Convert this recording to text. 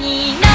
にな